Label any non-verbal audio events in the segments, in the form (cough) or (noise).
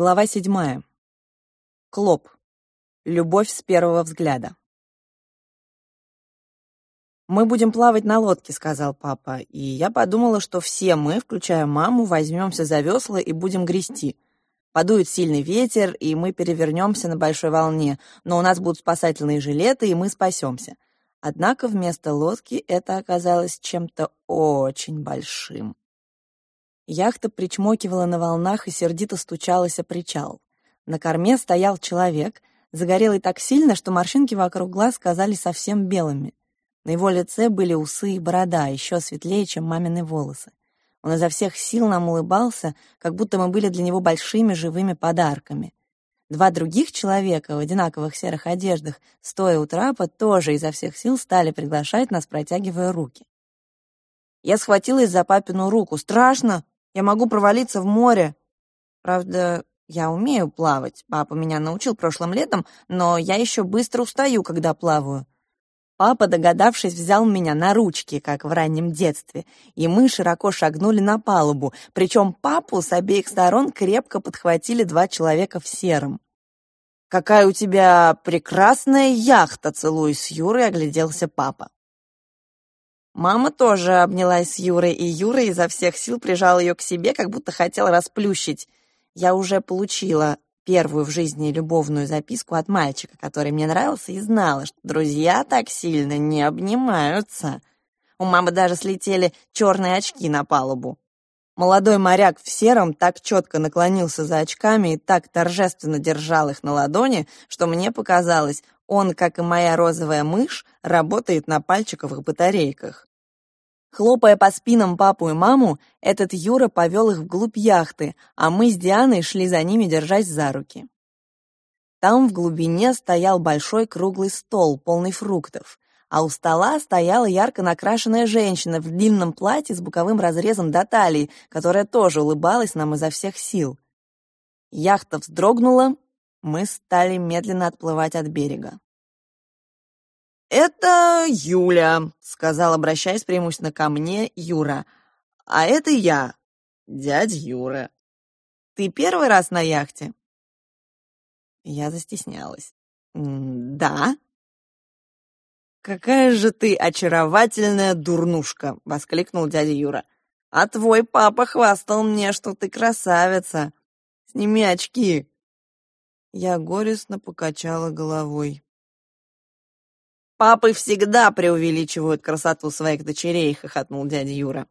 Глава седьмая. Клоп. Любовь с первого взгляда. «Мы будем плавать на лодке», — сказал папа, и я подумала, что все мы, включая маму, возьмемся за весла и будем грести. Подует сильный ветер, и мы перевернемся на большой волне, но у нас будут спасательные жилеты, и мы спасемся. Однако вместо лодки это оказалось чем-то очень большим. Яхта причмокивала на волнах и сердито стучалась о причал. На корме стоял человек, загорелый так сильно, что морщинки вокруг глаз казались совсем белыми. На его лице были усы и борода, еще светлее, чем мамины волосы. Он изо всех сил нам улыбался, как будто мы были для него большими живыми подарками. Два других человека в одинаковых серых одеждах, стоя у трапа, тоже изо всех сил стали приглашать нас, протягивая руки. Я схватилась за папину руку. «Страшно!» Я могу провалиться в море. Правда, я умею плавать. Папа меня научил прошлым летом, но я еще быстро устаю, когда плаваю. Папа, догадавшись, взял меня на ручки, как в раннем детстве, и мы широко шагнули на палубу, причем папу с обеих сторон крепко подхватили два человека в сером. «Какая у тебя прекрасная яхта!» — целуясь с Юрой, огляделся папа. Мама тоже обнялась с Юрой, и Юра изо всех сил прижал ее к себе, как будто хотел расплющить. Я уже получила первую в жизни любовную записку от мальчика, который мне нравился, и знала, что друзья так сильно не обнимаются. У мамы даже слетели черные очки на палубу. Молодой моряк в сером так четко наклонился за очками и так торжественно держал их на ладони, что мне показалось, он, как и моя розовая мышь, работает на пальчиковых батарейках. Хлопая по спинам папу и маму, этот Юра повел их вглубь яхты, а мы с Дианой шли за ними, держась за руки. Там в глубине стоял большой круглый стол, полный фруктов, а у стола стояла ярко накрашенная женщина в длинном платье с боковым разрезом до талии, которая тоже улыбалась нам изо всех сил. Яхта вздрогнула, мы стали медленно отплывать от берега. «Это Юля», — сказал, обращаясь преимущественно ко мне, Юра. «А это я, дядя Юра. Ты первый раз на яхте?» Я застеснялась. «Да». «Какая же ты очаровательная дурнушка!» — воскликнул дядя Юра. «А твой папа хвастал мне, что ты красавица. Сними очки». Я горестно покачала головой. «Папы всегда преувеличивают красоту своих дочерей», — хохотнул дядя Юра.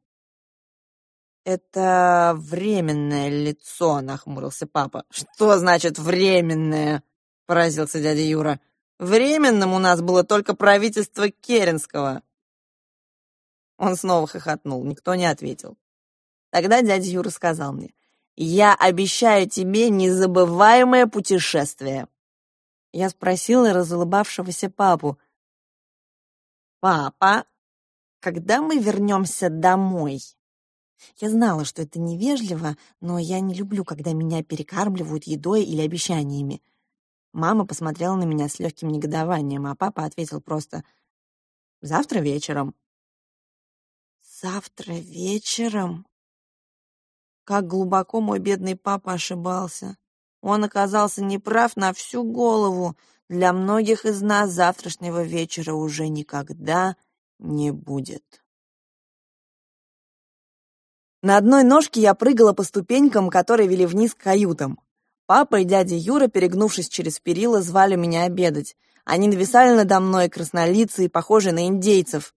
«Это временное лицо», — нахмурился папа. «Что значит временное?» — поразился дядя Юра. «Временным у нас было только правительство Керенского». Он снова хохотнул, никто не ответил. Тогда дядя Юра сказал мне, «Я обещаю тебе незабываемое путешествие». Я спросила разулыбавшегося папу, «Папа, когда мы вернемся домой?» Я знала, что это невежливо, но я не люблю, когда меня перекармливают едой или обещаниями. Мама посмотрела на меня с легким негодованием, а папа ответил просто «Завтра вечером». «Завтра вечером?» Как глубоко мой бедный папа ошибался. Он оказался неправ на всю голову. Для многих из нас завтрашнего вечера уже никогда не будет. На одной ножке я прыгала по ступенькам, которые вели вниз к каютам. Папа и дядя Юра, перегнувшись через перила, звали меня обедать. Они нависали надо мной, краснолицые, похожие на индейцев.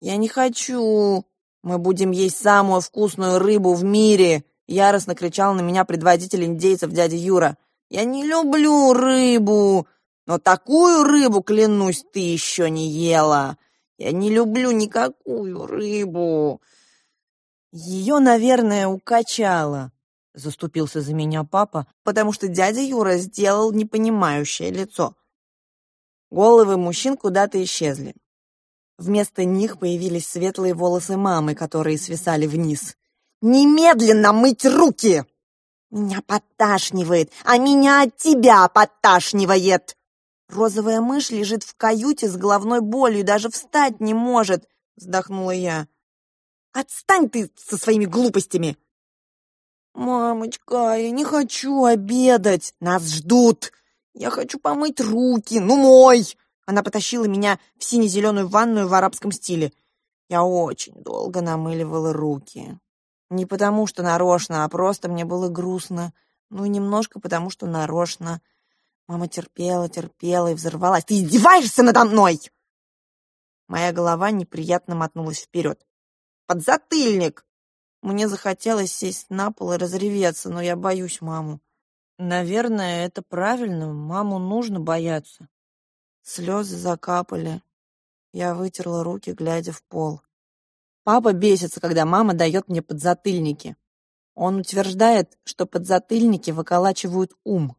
«Я не хочу. Мы будем есть самую вкусную рыбу в мире!» Яростно кричал на меня предводитель индейцев дядя Юра. «Я не люблю рыбу! Но такую рыбу, клянусь, ты еще не ела. Я не люблю никакую рыбу. Ее, наверное, укачало. Заступился за меня папа, потому что дядя Юра сделал непонимающее лицо. Головы мужчин куда-то исчезли. Вместо них появились светлые волосы мамы, которые свисали вниз. «Немедленно мыть руки!» «Меня подташнивает, а меня от тебя подташнивает!» Розовая мышь лежит в каюте с головной болью даже встать не может, вздохнула я. Отстань ты со своими глупостями. «Мамочка, я не хочу обедать! Нас ждут! Я хочу помыть руки! Ну, мой!» Она потащила меня в сине-зеленую ванную в арабском стиле. Я очень долго намыливала руки. Не потому что нарочно, а просто мне было грустно. Ну и немножко потому что нарочно. Мама терпела, терпела и взорвалась. «Ты издеваешься надо мной!» Моя голова неприятно мотнулась вперед. «Подзатыльник!» Мне захотелось сесть на пол и разреветься, но я боюсь маму. Наверное, это правильно, маму нужно бояться. Слезы закапали. Я вытерла руки, глядя в пол. Папа бесится, когда мама дает мне подзатыльники. Он утверждает, что подзатыльники выколачивают ум.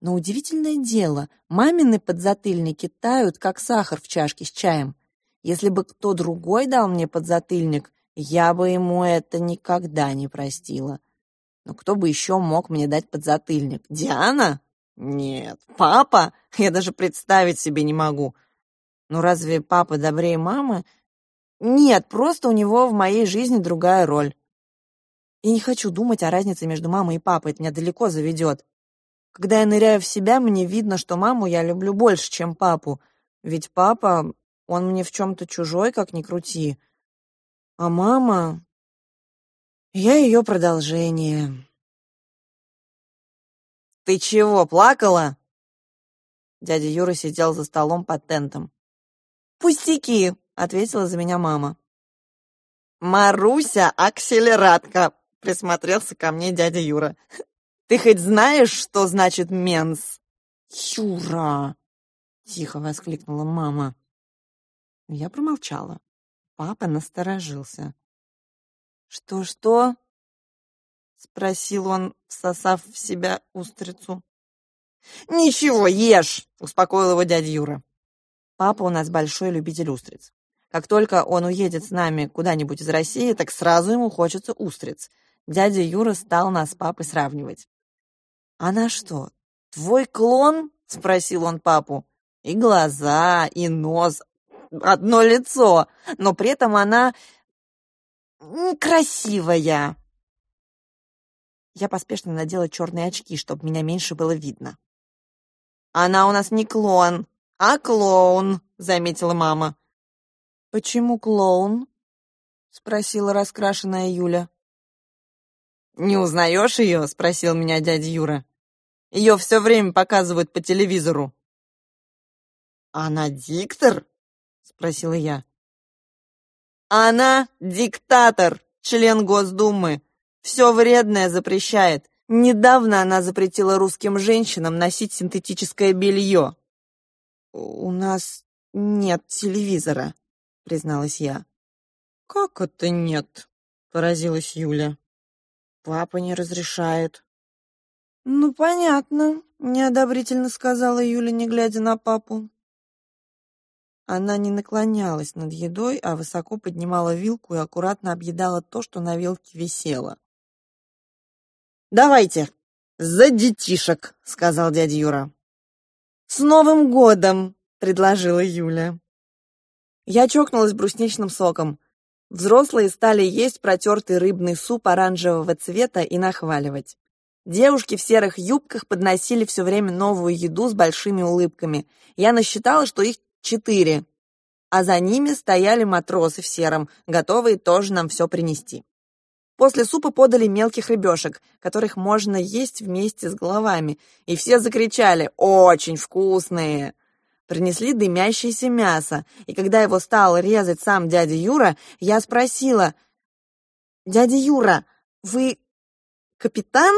Но удивительное дело, мамины подзатыльники тают, как сахар в чашке с чаем. Если бы кто другой дал мне подзатыльник, я бы ему это никогда не простила. Но кто бы еще мог мне дать подзатыльник? Диана? Нет. Папа? Я даже представить себе не могу. Ну разве папа добрее мамы? Нет, просто у него в моей жизни другая роль. Я не хочу думать о разнице между мамой и папой, это меня далеко заведет. Когда я ныряю в себя, мне видно, что маму я люблю больше, чем папу. Ведь папа, он мне в чем-то чужой, как ни крути. А мама... Я ее продолжение. «Ты чего, плакала?» Дядя Юра сидел за столом под тентом. «Пустяки!» — ответила за меня мама. «Маруся, акселератка!» — присмотрелся ко мне дядя Юра. «Ты хоть знаешь, что значит менс?» «Юра!» — тихо воскликнула мама. Я промолчала. Папа насторожился. «Что-что?» — спросил он, всосав в себя устрицу. «Ничего, ешь!» — успокоил его дядя Юра. Папа у нас большой любитель устриц. Как только он уедет с нами куда-нибудь из России, так сразу ему хочется устриц. Дядя Юра стал нас с папой сравнивать. «Она что, твой клон?» — спросил он папу. «И глаза, и нос, одно лицо, но при этом она красивая. Я поспешно надела черные очки, чтобы меня меньше было видно. «Она у нас не клон, а клоун», — заметила мама. «Почему клоун?» — спросила раскрашенная Юля. «Не узнаешь ее?» — спросил меня дядя Юра. «Ее все время показывают по телевизору». «Она диктор?» — спросила я. «Она диктатор, член Госдумы», все вредное запрещает. Недавно она запретила русским женщинам носить синтетическое белье. «У нас нет телевизора», — призналась я. «Как это нет?» — поразилась Юля. «Папа не разрешает». «Ну, понятно», — неодобрительно сказала Юля, не глядя на папу. Она не наклонялась над едой, а высоко поднимала вилку и аккуратно объедала то, что на вилке висело. «Давайте, за детишек», — сказал дядя Юра. «С Новым годом!» — предложила Юля. Я чокнулась брусничным соком. Взрослые стали есть протертый рыбный суп оранжевого цвета и нахваливать. Девушки в серых юбках подносили все время новую еду с большими улыбками. Я насчитала, что их четыре, а за ними стояли матросы в сером, готовые тоже нам все принести. После супа подали мелких рыбешек, которых можно есть вместе с головами, и все закричали «Очень вкусные!». Принесли дымящееся мясо, и когда его стал резать сам дядя Юра, я спросила «Дядя Юра, вы капитан?»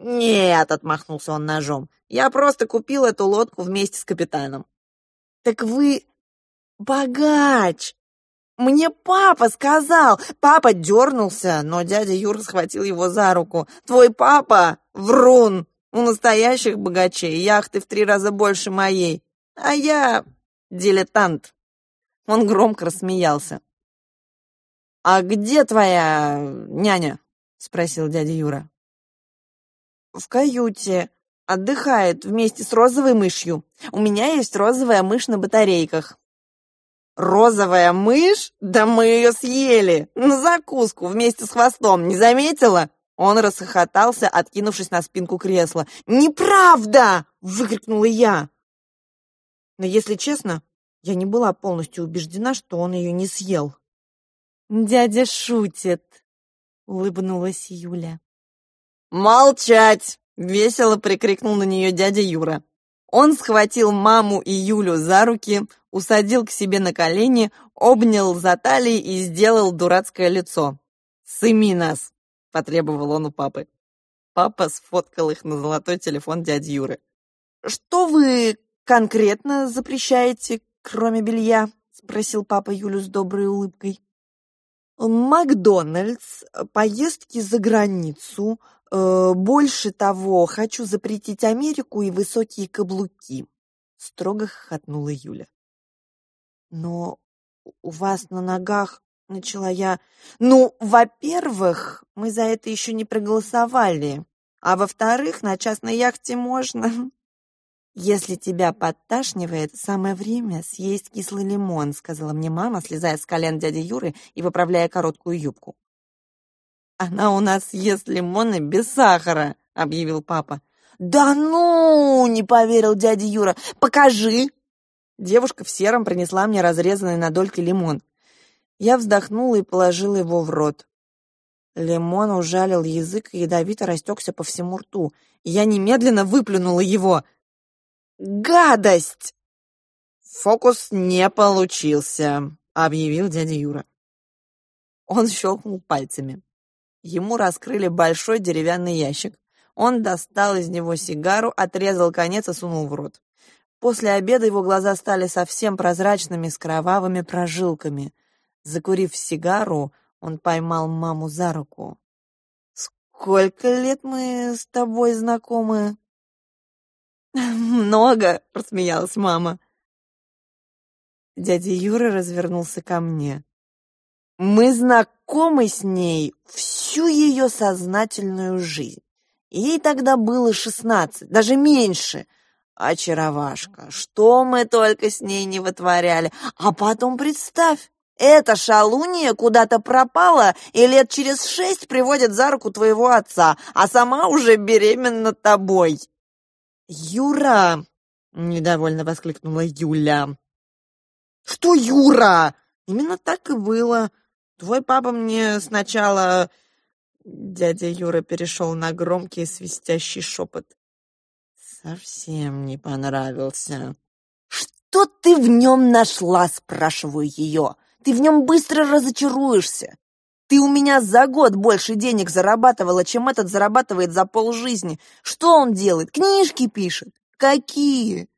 «Нет», — отмахнулся он ножом, «я просто купил эту лодку вместе с капитаном». «Так вы богач!» «Мне папа сказал!» Папа дернулся, но дядя Юра схватил его за руку. «Твой папа — врун! У настоящих богачей яхты в три раза больше моей, а я дилетант!» Он громко рассмеялся. «А где твоя няня?» — спросил дядя Юра. «В каюте. Отдыхает вместе с розовой мышью. У меня есть розовая мышь на батарейках. «Розовая мышь? Да мы ее съели! На закуску вместе с хвостом, не заметила?» Он расхохотался, откинувшись на спинку кресла. «Неправда!» — выкрикнула я. Но, если честно, я не была полностью убеждена, что он ее не съел. «Дядя шутит», — улыбнулась Юля. «Молчать!» — весело прикрикнул на нее дядя Юра. Он схватил маму и Юлю за руки, усадил к себе на колени, обнял за талией и сделал дурацкое лицо. «Сыми нас!» — потребовал он у папы. Папа сфоткал их на золотой телефон дяди Юры. «Что вы конкретно запрещаете, кроме белья?» — спросил папа Юлю с доброй улыбкой. «Макдональдс, поездки за границу. Э, больше того, хочу запретить Америку и высокие каблуки», — строго хохотнула Юля. «Но у вас на ногах — начала я. «Ну, во-первых, мы за это еще не проголосовали, а во-вторых, на частной яхте можно». «Если тебя подташнивает, самое время съесть кислый лимон», сказала мне мама, слезая с колен дяди Юры и выправляя короткую юбку. «Она у нас ест лимоны без сахара», — объявил папа. «Да ну!» — не поверил дядя Юра. «Покажи!» Девушка в сером принесла мне разрезанный на дольки лимон. Я вздохнула и положила его в рот. Лимон ужалил язык и ядовито растекся по всему рту. Я немедленно выплюнула его. «Гадость!» «Фокус не получился», — объявил дядя Юра. Он щелкнул пальцами. Ему раскрыли большой деревянный ящик. Он достал из него сигару, отрезал конец и сунул в рот. После обеда его глаза стали совсем прозрачными, с кровавыми прожилками. Закурив сигару, он поймал маму за руку. «Сколько лет мы с тобой знакомы?» «Много», — рассмеялась мама. Дядя Юра развернулся ко мне. «Мы знакомы с ней всю ее сознательную жизнь. Ей тогда было шестнадцать, даже меньше — Очаровашка, что мы только с ней не вытворяли. А потом представь, эта шалунья куда-то пропала и лет через шесть приводит за руку твоего отца, а сама уже беременна тобой. «Юра!» — недовольно воскликнула Юля. «Что Юра? Именно так и было. Твой папа мне сначала...» Дядя Юра перешел на громкий свистящий шепот совсем не понравился. «Что ты в нем нашла?» — спрашиваю ее. «Ты в нем быстро разочаруешься. Ты у меня за год больше денег зарабатывала, чем этот зарабатывает за полжизни. Что он делает? Книжки пишет. Какие?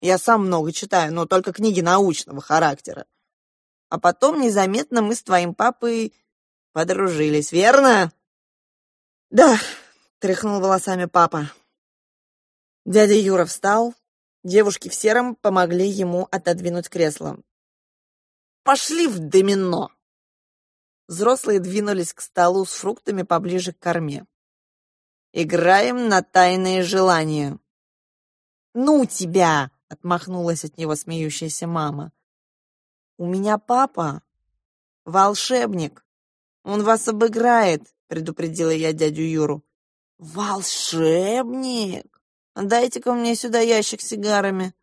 Я сам много читаю, но только книги научного характера. А потом незаметно мы с твоим папой подружились, верно? Да, тряхнул волосами папа. Дядя Юра встал. Девушки в сером помогли ему отодвинуть кресло. «Пошли в домино!» Взрослые двинулись к столу с фруктами поближе к корме. «Играем на тайные желания». «Ну тебя!» — отмахнулась от него смеющаяся мама. «У меня папа волшебник. Он вас обыграет», — предупредила я дядю Юру. «Волшебник!» Дайте-ка мне сюда ящик с сигарами».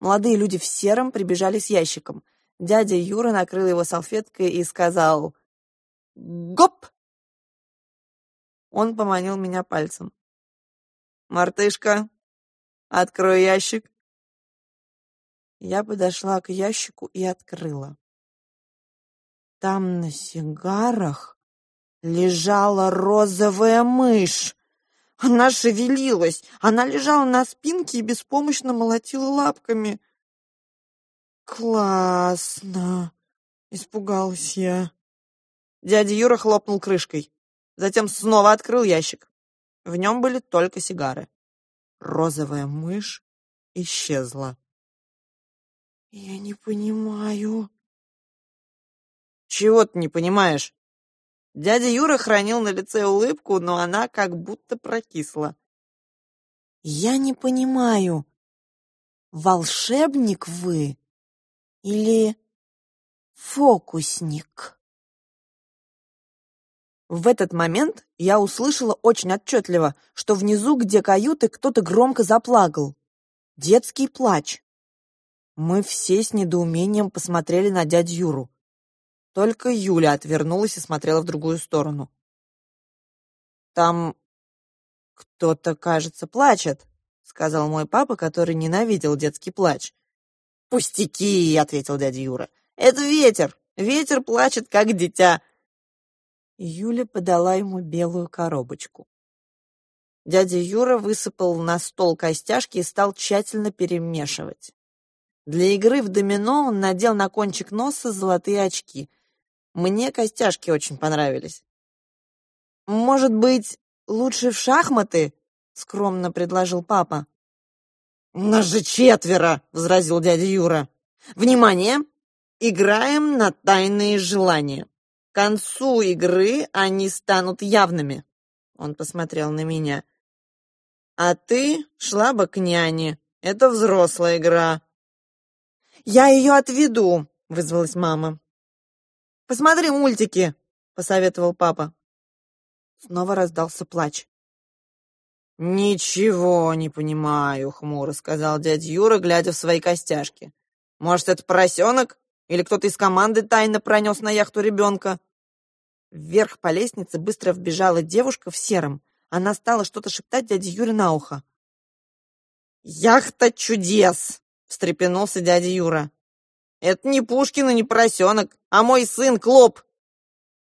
Молодые люди в сером прибежали с ящиком. Дядя Юра накрыл его салфеткой и сказал «Гоп!». Он поманил меня пальцем. «Мартышка, открой ящик». Я подошла к ящику и открыла. Там на сигарах лежала розовая мышь. Она шевелилась, она лежала на спинке и беспомощно молотила лапками. «Классно!» — испугалась я. Дядя Юра хлопнул крышкой. Затем снова открыл ящик. В нем были только сигары. Розовая мышь исчезла. «Я не понимаю». «Чего ты не понимаешь?» Дядя Юра хранил на лице улыбку, но она как будто прокисла. «Я не понимаю, волшебник вы или фокусник?» В этот момент я услышала очень отчетливо, что внизу, где каюты, кто-то громко заплакал. Детский плач. Мы все с недоумением посмотрели на дядю Юру. Только Юля отвернулась и смотрела в другую сторону. «Там кто-то, кажется, плачет», — сказал мой папа, который ненавидел детский плач. «Пустяки!» — ответил дядя Юра. «Это ветер! Ветер плачет, как дитя!» Юля подала ему белую коробочку. Дядя Юра высыпал на стол костяшки и стал тщательно перемешивать. Для игры в домино он надел на кончик носа золотые очки. Мне костяшки очень понравились. «Может быть, лучше в шахматы?» — скромно предложил папа. «Нас же четверо!» — возразил дядя Юра. «Внимание! Играем на тайные желания. К концу игры они станут явными». Он посмотрел на меня. «А ты шла бы к няне. Это взрослая игра». «Я ее отведу», — вызвалась мама. «Посмотри мультики», — посоветовал папа. Снова раздался плач. «Ничего не понимаю», — хмуро сказал дядя Юра, глядя в свои костяшки. «Может, это поросенок? Или кто-то из команды тайно пронес на яхту ребенка?» Вверх по лестнице быстро вбежала девушка в сером. Она стала что-то шептать дяде Юре на ухо. «Яхта чудес!» — встрепенулся дядя Юра. «Это не Пушкин и не поросенок, а мой сын Клоп.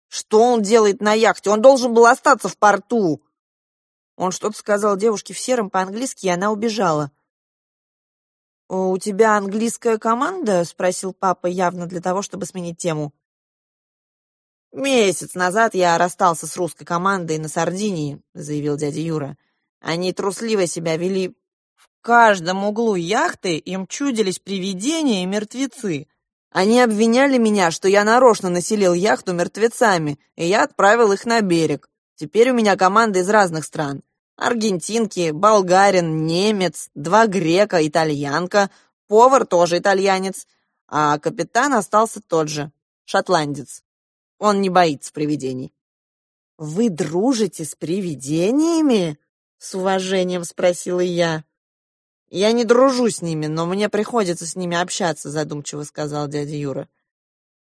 Что он делает на яхте? Он должен был остаться в порту!» Он что-то сказал девушке в сером по-английски, и она убежала. «У тебя английская команда?» — спросил папа явно для того, чтобы сменить тему. «Месяц назад я расстался с русской командой на Сардинии», — заявил дядя Юра. «Они трусливо себя вели. В каждом углу яхты им чудились привидения и мертвецы. Они обвиняли меня, что я нарочно населил яхту мертвецами, и я отправил их на берег. Теперь у меня команда из разных стран. Аргентинки, болгарин, немец, два грека, итальянка, повар тоже итальянец, а капитан остался тот же, шотландец. Он не боится привидений. «Вы дружите с привидениями?» — с уважением спросила я. «Я не дружу с ними, но мне приходится с ними общаться», — задумчиво сказал дядя Юра.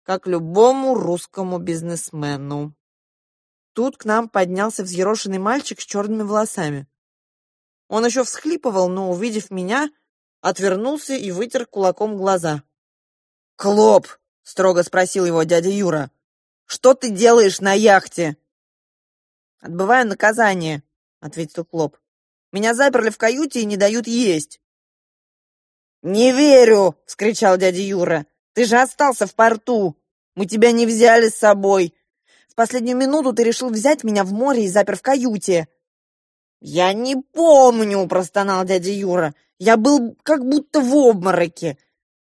«Как любому русскому бизнесмену». Тут к нам поднялся взъерошенный мальчик с черными волосами. Он еще всхлипывал, но, увидев меня, отвернулся и вытер кулаком глаза. «Клоп!» — строго спросил его дядя Юра. «Что ты делаешь на яхте?» «Отбываю наказание», — ответил Клоп. «Меня заперли в каюте и не дают есть». «Не верю!» — вскричал дядя Юра. «Ты же остался в порту! Мы тебя не взяли с собой! В последнюю минуту ты решил взять меня в море и запер в каюте». «Я не помню», — простонал дядя Юра. «Я был как будто в обмороке.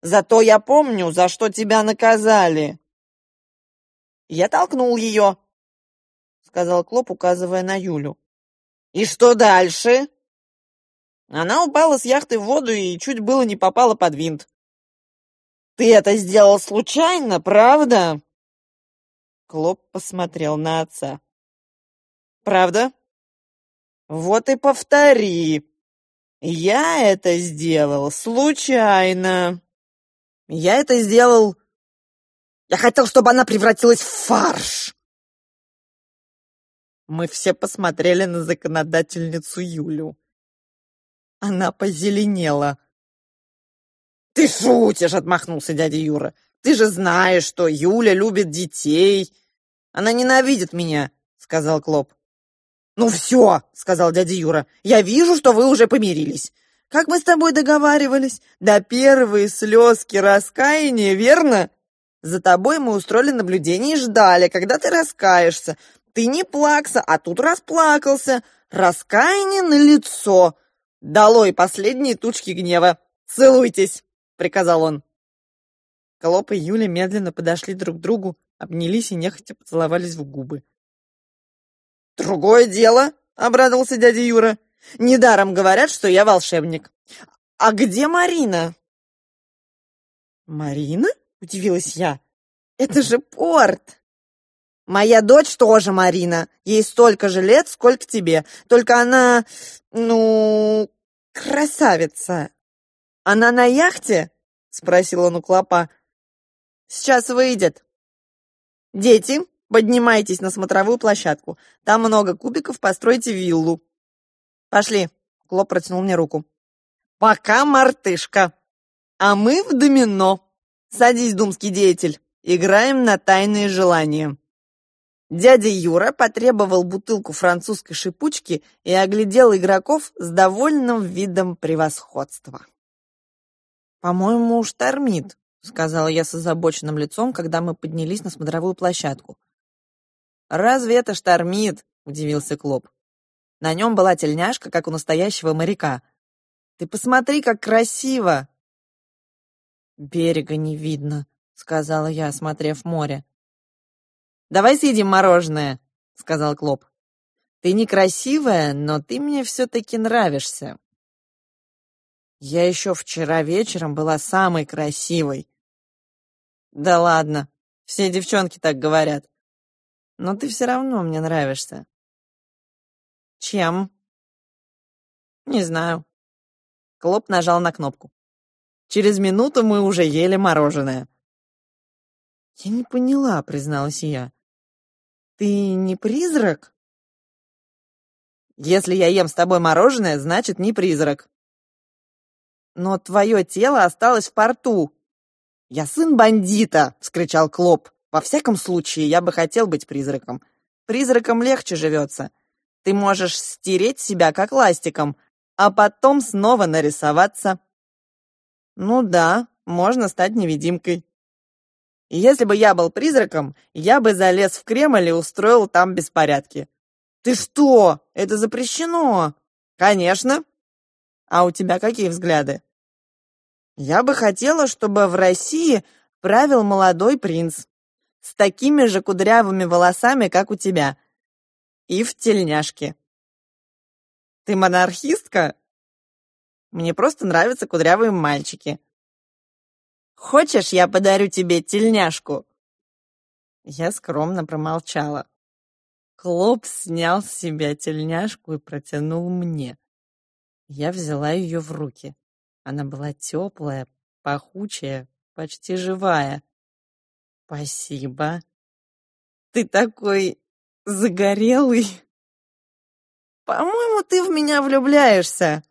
Зато я помню, за что тебя наказали». «Я толкнул ее», — сказал Клоп, указывая на Юлю. «И что дальше?» Она упала с яхты в воду и чуть было не попала под винт. «Ты это сделал случайно, правда?» Клоп посмотрел на отца. «Правда?» «Вот и повтори. Я это сделал случайно. Я это сделал... Я хотел, чтобы она превратилась в фарш!» Мы все посмотрели на законодательницу Юлю. Она позеленела. «Ты шутишь!» — отмахнулся дядя Юра. «Ты же знаешь, что Юля любит детей. Она ненавидит меня», — сказал Клоп. «Ну все», — сказал дядя Юра, — «я вижу, что вы уже помирились. Как мы с тобой договаривались? До первой слезки раскаяния, верно? За тобой мы устроили наблюдение и ждали, когда ты раскаешься. Ты не плакса, а тут расплакался. Раскаяние на лицо. Долой последние тучки гнева. Целуйтесь», — приказал он. Клоп и Юля медленно подошли друг к другу, обнялись и нехотя поцеловались в губы. «Другое дело», — обрадовался дядя Юра. «Недаром говорят, что я волшебник. А где Марина?» «Марина?» — удивилась я. «Это (laughs) же порт!» Моя дочь тоже Марина. Ей столько же лет, сколько тебе. Только она, ну, красавица. Она на яхте? Спросил он у клопа. Сейчас выйдет. Дети, поднимайтесь на смотровую площадку. Там много кубиков, постройте виллу. Пошли. Клоп протянул мне руку. Пока, мартышка. А мы в домино. Садись, думский деятель. Играем на тайные желания. Дядя Юра потребовал бутылку французской шипучки и оглядел игроков с довольным видом превосходства. «По-моему, штормит», — сказала я с озабоченным лицом, когда мы поднялись на смотровую площадку. «Разве это штормит?» — удивился Клоп. На нем была тельняшка, как у настоящего моряка. «Ты посмотри, как красиво!» «Берега не видно», — сказала я, осмотрев море. «Давай съедим мороженое», — сказал Клоп. «Ты некрасивая, но ты мне все-таки нравишься». Я еще вчера вечером была самой красивой. Да ладно, все девчонки так говорят. Но ты все равно мне нравишься. Чем? Не знаю. Клоп нажал на кнопку. Через минуту мы уже ели мороженое. Я не поняла, призналась я. Ты не призрак? Если я ем с тобой мороженое, значит, не призрак. Но твое тело осталось в порту. Я сын бандита, вскричал Клоп. Во всяком случае, я бы хотел быть призраком. Призраком легче живется. Ты можешь стереть себя как ластиком, а потом снова нарисоваться. Ну да, можно стать невидимкой. Если бы я был призраком, я бы залез в Кремль и устроил там беспорядки. Ты что? Это запрещено. Конечно. А у тебя какие взгляды? Я бы хотела, чтобы в России правил молодой принц с такими же кудрявыми волосами, как у тебя, и в тельняшке. Ты монархистка? Мне просто нравятся кудрявые мальчики. Хочешь, я подарю тебе тельняшку?» Я скромно промолчала. Клоп снял с себя тельняшку и протянул мне. Я взяла ее в руки. Она была теплая, пахучая, почти живая. «Спасибо. Ты такой загорелый. По-моему, ты в меня влюбляешься.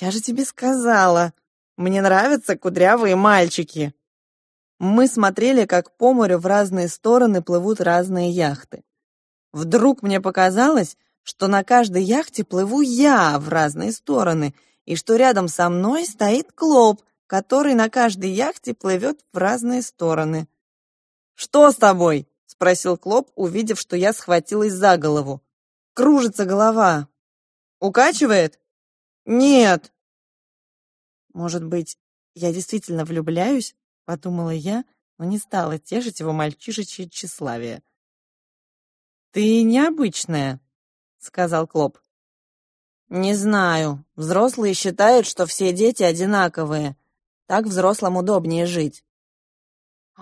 Я же тебе сказала. Мне нравятся кудрявые мальчики. Мы смотрели, как по морю в разные стороны плывут разные яхты. Вдруг мне показалось, что на каждой яхте плыву я в разные стороны, и что рядом со мной стоит Клоп, который на каждой яхте плывет в разные стороны. «Что с тобой?» — спросил Клоп, увидев, что я схватилась за голову. «Кружится голова». «Укачивает?» «Нет», может быть, я действительно влюбляюсь? Подумала я, но не стала тешить его мальчишечье тщеславие. «Ты необычная», — сказал Клоп. «Не знаю. Взрослые считают, что все дети одинаковые. Так взрослым удобнее жить.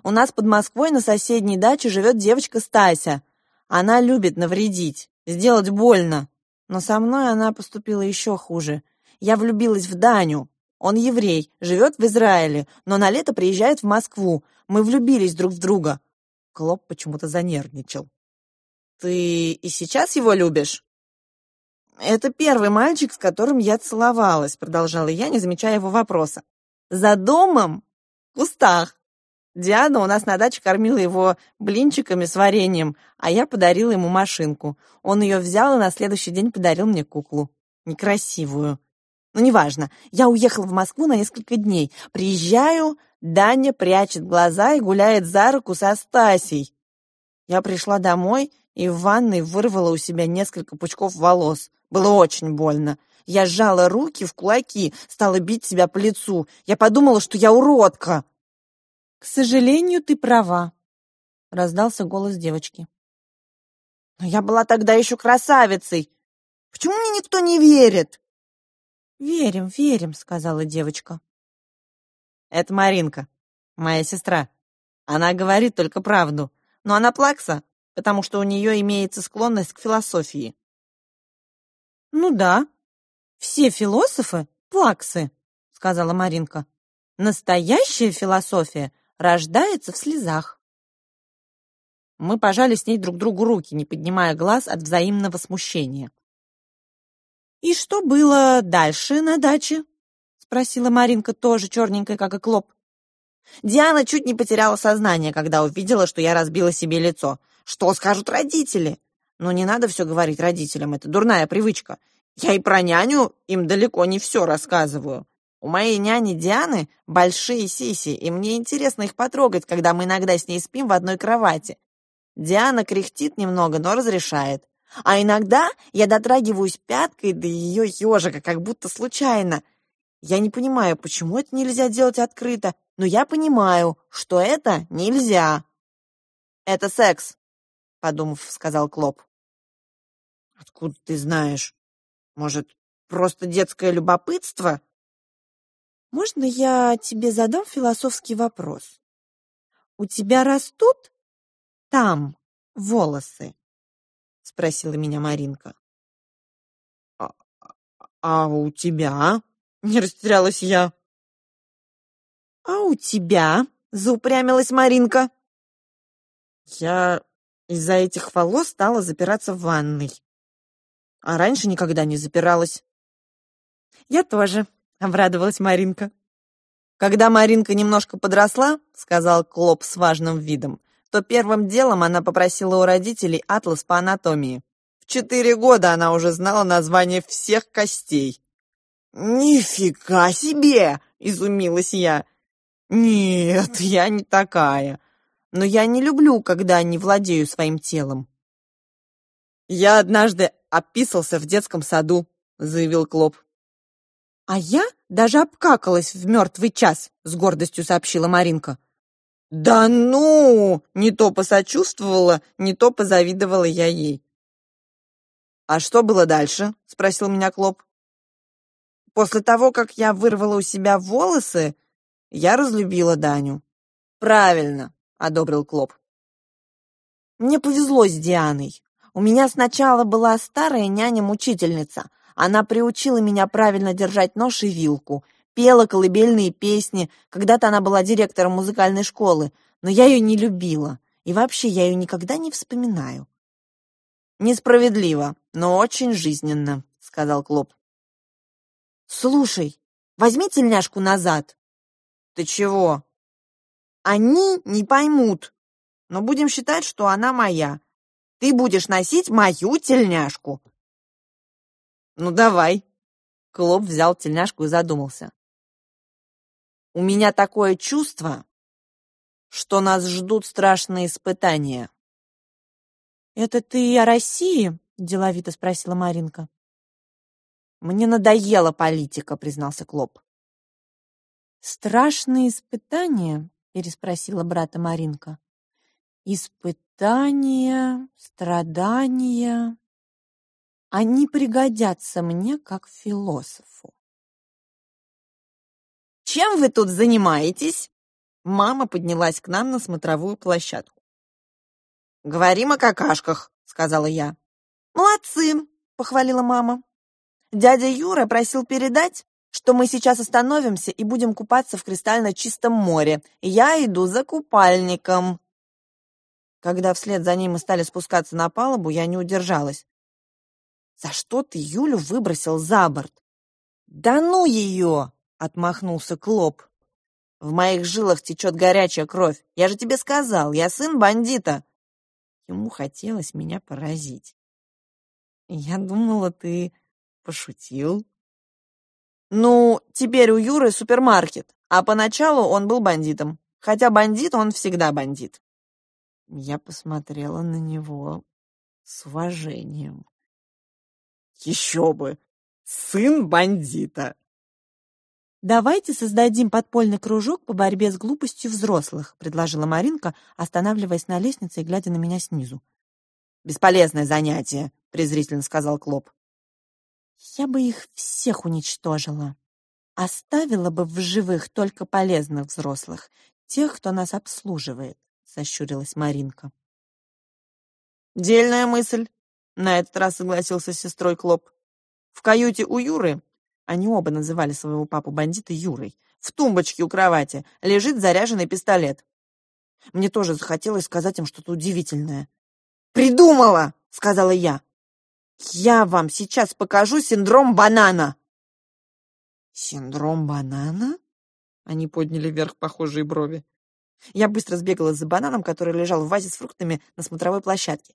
У нас под Москвой на соседней даче живет девочка Стася. Она любит навредить, сделать больно. Но со мной она поступила еще хуже. Я влюбилась в Даню, он еврей, живет в Израиле, но на лето приезжает в Москву. Мы влюбились друг в друга». Клоп почему-то занервничал. «Ты и сейчас его любишь?» «Это первый мальчик, с которым я целовалась», продолжала я, не замечая его вопроса. «За домом? В кустах. Диана у нас на даче кормила его блинчиками с вареньем, а я подарила ему машинку. Он ее взял и на следующий день подарил мне куклу. Некрасивую. Ну, неважно. Я уехала в Москву на несколько дней. Приезжаю, Даня прячет глаза и гуляет за руку со Стасей. Я пришла домой и в ванной вырвала у себя несколько пучков волос. Было очень больно. Я сжала руки в кулаки, стала бить себя по лицу. Я подумала, что я уродка. «К сожалению, ты права», — раздался голос девочки. «Но я была тогда еще красавицей. Почему мне никто не верит?» «Верим, верим», — сказала девочка. «Это Маринка, моя сестра. Она говорит только правду, но она плакса, потому что у нее имеется склонность к философии. «Ну да, все философы — плаксы», — сказала Маринка. «Настоящая философия рождается в слезах». Мы пожали с ней друг другу руки, не поднимая глаз от взаимного смущения. «И что было дальше на даче?» — спросила Маринка, тоже черненькая, как и Клоп. Диана чуть не потеряла сознание, когда увидела, что я разбила себе лицо. Что скажут родители? Ну, не надо все говорить родителям, это дурная привычка. Я и про няню им далеко не все рассказываю. У моей няни Дианы большие сиси, и мне интересно их потрогать, когда мы иногда с ней спим в одной кровати. Диана кряхтит немного, но разрешает. А иногда я дотрагиваюсь пяткой до ее ежика, как будто случайно. Я не понимаю, почему это нельзя делать открыто, но я понимаю, что это нельзя. Это секс, подумав, сказал Клоп. Откуда ты знаешь? Может, просто детское любопытство? Можно я тебе задам философский вопрос? У тебя растут там волосы? Спросила меня Маринка. А, а у тебя? (laughs) Не растерялась я. А у тебя? Заупрямилась Маринка. Я из-за этих волос стала запираться в ванной. А раньше никогда не запиралась. Я тоже, обрадовалась Маринка. Когда Маринка немножко подросла, сказал Клоп с важным видом, то первым делом она попросила у родителей атлас по анатомии. В четыре года она уже знала название всех костей. «Нифига себе!» — изумилась я. «Нет, я не такая. Но я не люблю, когда не владею своим телом». «Я однажды описался в детском саду», — заявил Клоп. «А я даже обкакалась в мертвый час», — с гордостью сообщила Маринка. «Да ну!» — не то посочувствовала, не то позавидовала я ей. «А что было дальше?» — спросил меня Клоп. «После того, как я вырвала у себя волосы, я разлюбила Даню». «Правильно», — одобрил Клоп. «Мне повезло с Дианой. У меня сначала была старая няня-мучительница. Она приучила меня правильно держать нож и вилку, пела колыбельные песни. Когда-то она была директором музыкальной школы, но я ее не любила. И вообще я ее никогда не вспоминаю. «Несправедливо, но очень жизненно», — сказал Клоп. «Слушай, возьми тельняшку назад». «Ты чего?» «Они не поймут, но будем считать, что она моя. Ты будешь носить мою тельняшку. Ну, давай. Клоп взял тельняшку и задумался. У меня такое чувство, что нас ждут страшные испытания. Это ты о России? Деловито спросила Маринка. Мне надоела политика, признался Клоп. Страшные испытания? переспросила брата Маринка. Испытания, страдания, они пригодятся мне как философу. «Чем вы тут занимаетесь?» Мама поднялась к нам на смотровую площадку. «Говорим о какашках», — сказала я. «Молодцы», — похвалила мама. «Дядя Юра просил передать, что мы сейчас остановимся и будем купаться в кристально чистом море. Я иду за купальником». Когда вслед за ним мы стали спускаться на палубу, я не удержалась. «За что ты Юлю выбросил за борт?» «Да ну ее!» — отмахнулся Клоп. «В моих жилах течет горячая кровь. Я же тебе сказал, я сын бандита!» Ему хотелось меня поразить. «Я думала, ты пошутил». «Ну, теперь у Юры супермаркет, а поначалу он был бандитом. Хотя бандит он всегда бандит». Я посмотрела на него с уважением. Еще бы! Сын бандита! «Давайте создадим подпольный кружок по борьбе с глупостью взрослых», предложила Маринка, останавливаясь на лестнице и глядя на меня снизу. «Бесполезное занятие», — презрительно сказал Клоп. «Я бы их всех уничтожила. Оставила бы в живых только полезных взрослых, тех, кто нас обслуживает», — сощурилась Маринка. Дельная мысль, на этот раз согласился с сестрой Клоп. В каюте у Юры, они оба называли своего папу бандита Юрой, в тумбочке у кровати лежит заряженный пистолет. Мне тоже захотелось сказать им что-то удивительное. «Придумала!» — сказала я. «Я вам сейчас покажу синдром банана!» «Синдром банана?» Они подняли вверх похожие брови. Я быстро сбегала за бананом, который лежал в вазе с фруктами на смотровой площадке.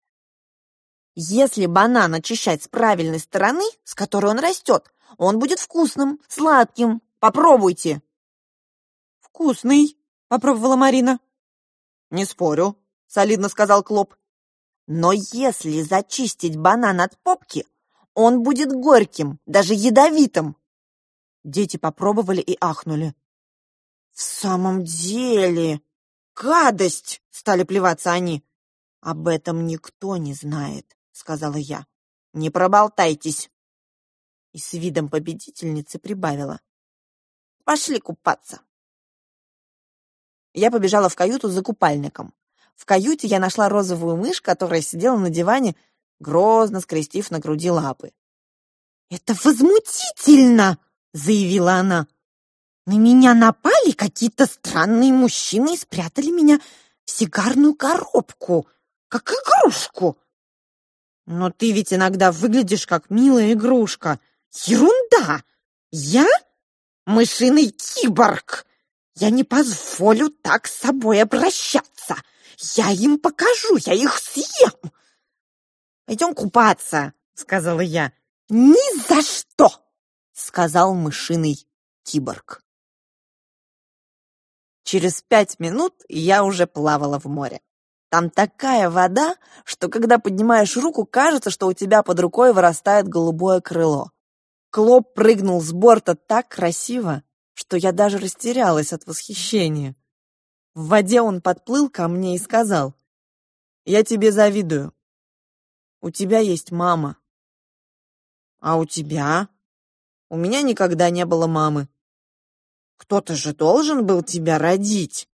Если банан очищать с правильной стороны, с которой он растет, он будет вкусным, сладким. Попробуйте. Вкусный, попробовала Марина. Не спорю, солидно сказал Клоп. Но если зачистить банан от попки, он будет горьким, даже ядовитым. Дети попробовали и ахнули. В самом деле, гадость, стали плеваться они. Об этом никто не знает сказала я. «Не проболтайтесь!» И с видом победительницы прибавила. «Пошли купаться!» Я побежала в каюту за купальником. В каюте я нашла розовую мышь, которая сидела на диване, грозно скрестив на груди лапы. «Это возмутительно!» — заявила она. «На меня напали какие-то странные мужчины и спрятали меня в сигарную коробку, как игрушку. Но ты ведь иногда выглядишь как милая игрушка. Ерунда! Я мышиный киборг. Я не позволю так с собой обращаться. Я им покажу, я их съем. Пойдем купаться, сказала я. Ни за что, сказал мышиный киборг. Через пять минут я уже плавала в море. Там такая вода, что когда поднимаешь руку, кажется, что у тебя под рукой вырастает голубое крыло. Клоп прыгнул с борта так красиво, что я даже растерялась от восхищения. В воде он подплыл ко мне и сказал, «Я тебе завидую. У тебя есть мама». «А у тебя?» «У меня никогда не было мамы». «Кто-то же должен был тебя родить».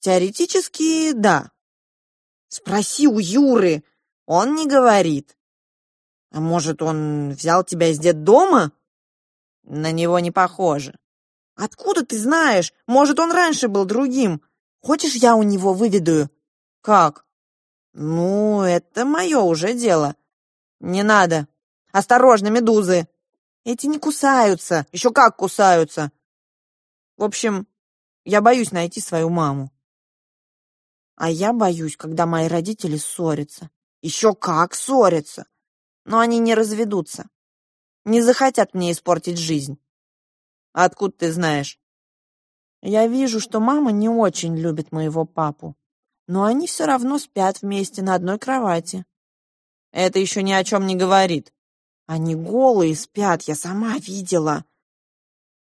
Теоретически, да. Спроси у Юры, он не говорит. А может, он взял тебя из детдома? На него не похоже. Откуда ты знаешь? Может, он раньше был другим. Хочешь, я у него выведаю? Как? Ну, это мое уже дело. Не надо. Осторожно, медузы. Эти не кусаются. Еще как кусаются. В общем, я боюсь найти свою маму. А я боюсь, когда мои родители ссорятся. Еще как ссорятся. Но они не разведутся. Не захотят мне испортить жизнь. Откуда ты знаешь? Я вижу, что мама не очень любит моего папу. Но они все равно спят вместе на одной кровати. Это еще ни о чем не говорит. Они голые спят, я сама видела.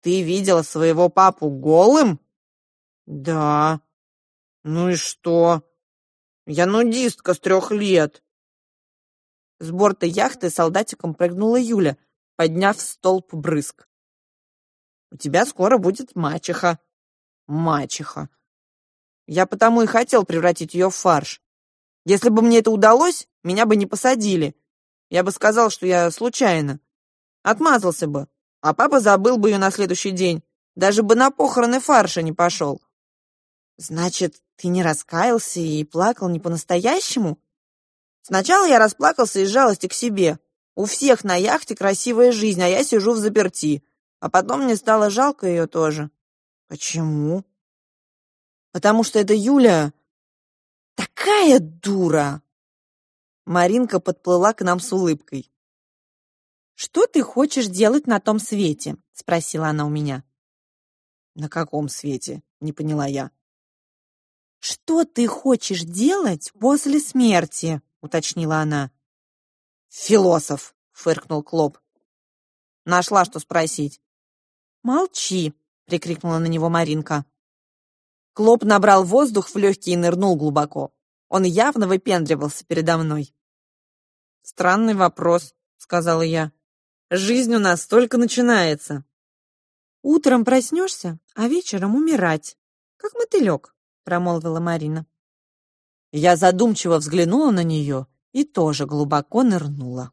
Ты видела своего папу голым? Да. «Ну и что? Я нудистка с трех лет!» С борта яхты солдатиком прыгнула Юля, подняв столб брызг. «У тебя скоро будет мачеха». «Мачеха!» Я потому и хотел превратить ее в фарш. Если бы мне это удалось, меня бы не посадили. Я бы сказал, что я случайно. Отмазался бы, а папа забыл бы ее на следующий день. Даже бы на похороны фарша не пошел. Значит, ты не раскаялся и плакал не по-настоящему? Сначала я расплакался из жалости к себе. У всех на яхте красивая жизнь, а я сижу в заперти. А потом мне стало жалко ее тоже. Почему? Потому что эта Юля такая дура. Маринка подплыла к нам с улыбкой. «Что ты хочешь делать на том свете?» — спросила она у меня. «На каком свете?» — не поняла я. «Что ты хочешь делать после смерти?» — уточнила она. «Философ!» — фыркнул Клоп. Нашла, что спросить. «Молчи!» — прикрикнула на него Маринка. Клоп набрал воздух в легкие и нырнул глубоко. Он явно выпендривался передо мной. «Странный вопрос», — сказала я. «Жизнь у нас только начинается». «Утром проснешься, а вечером умирать, как мотылек», — промолвила Марина. Я задумчиво взглянула на нее и тоже глубоко нырнула.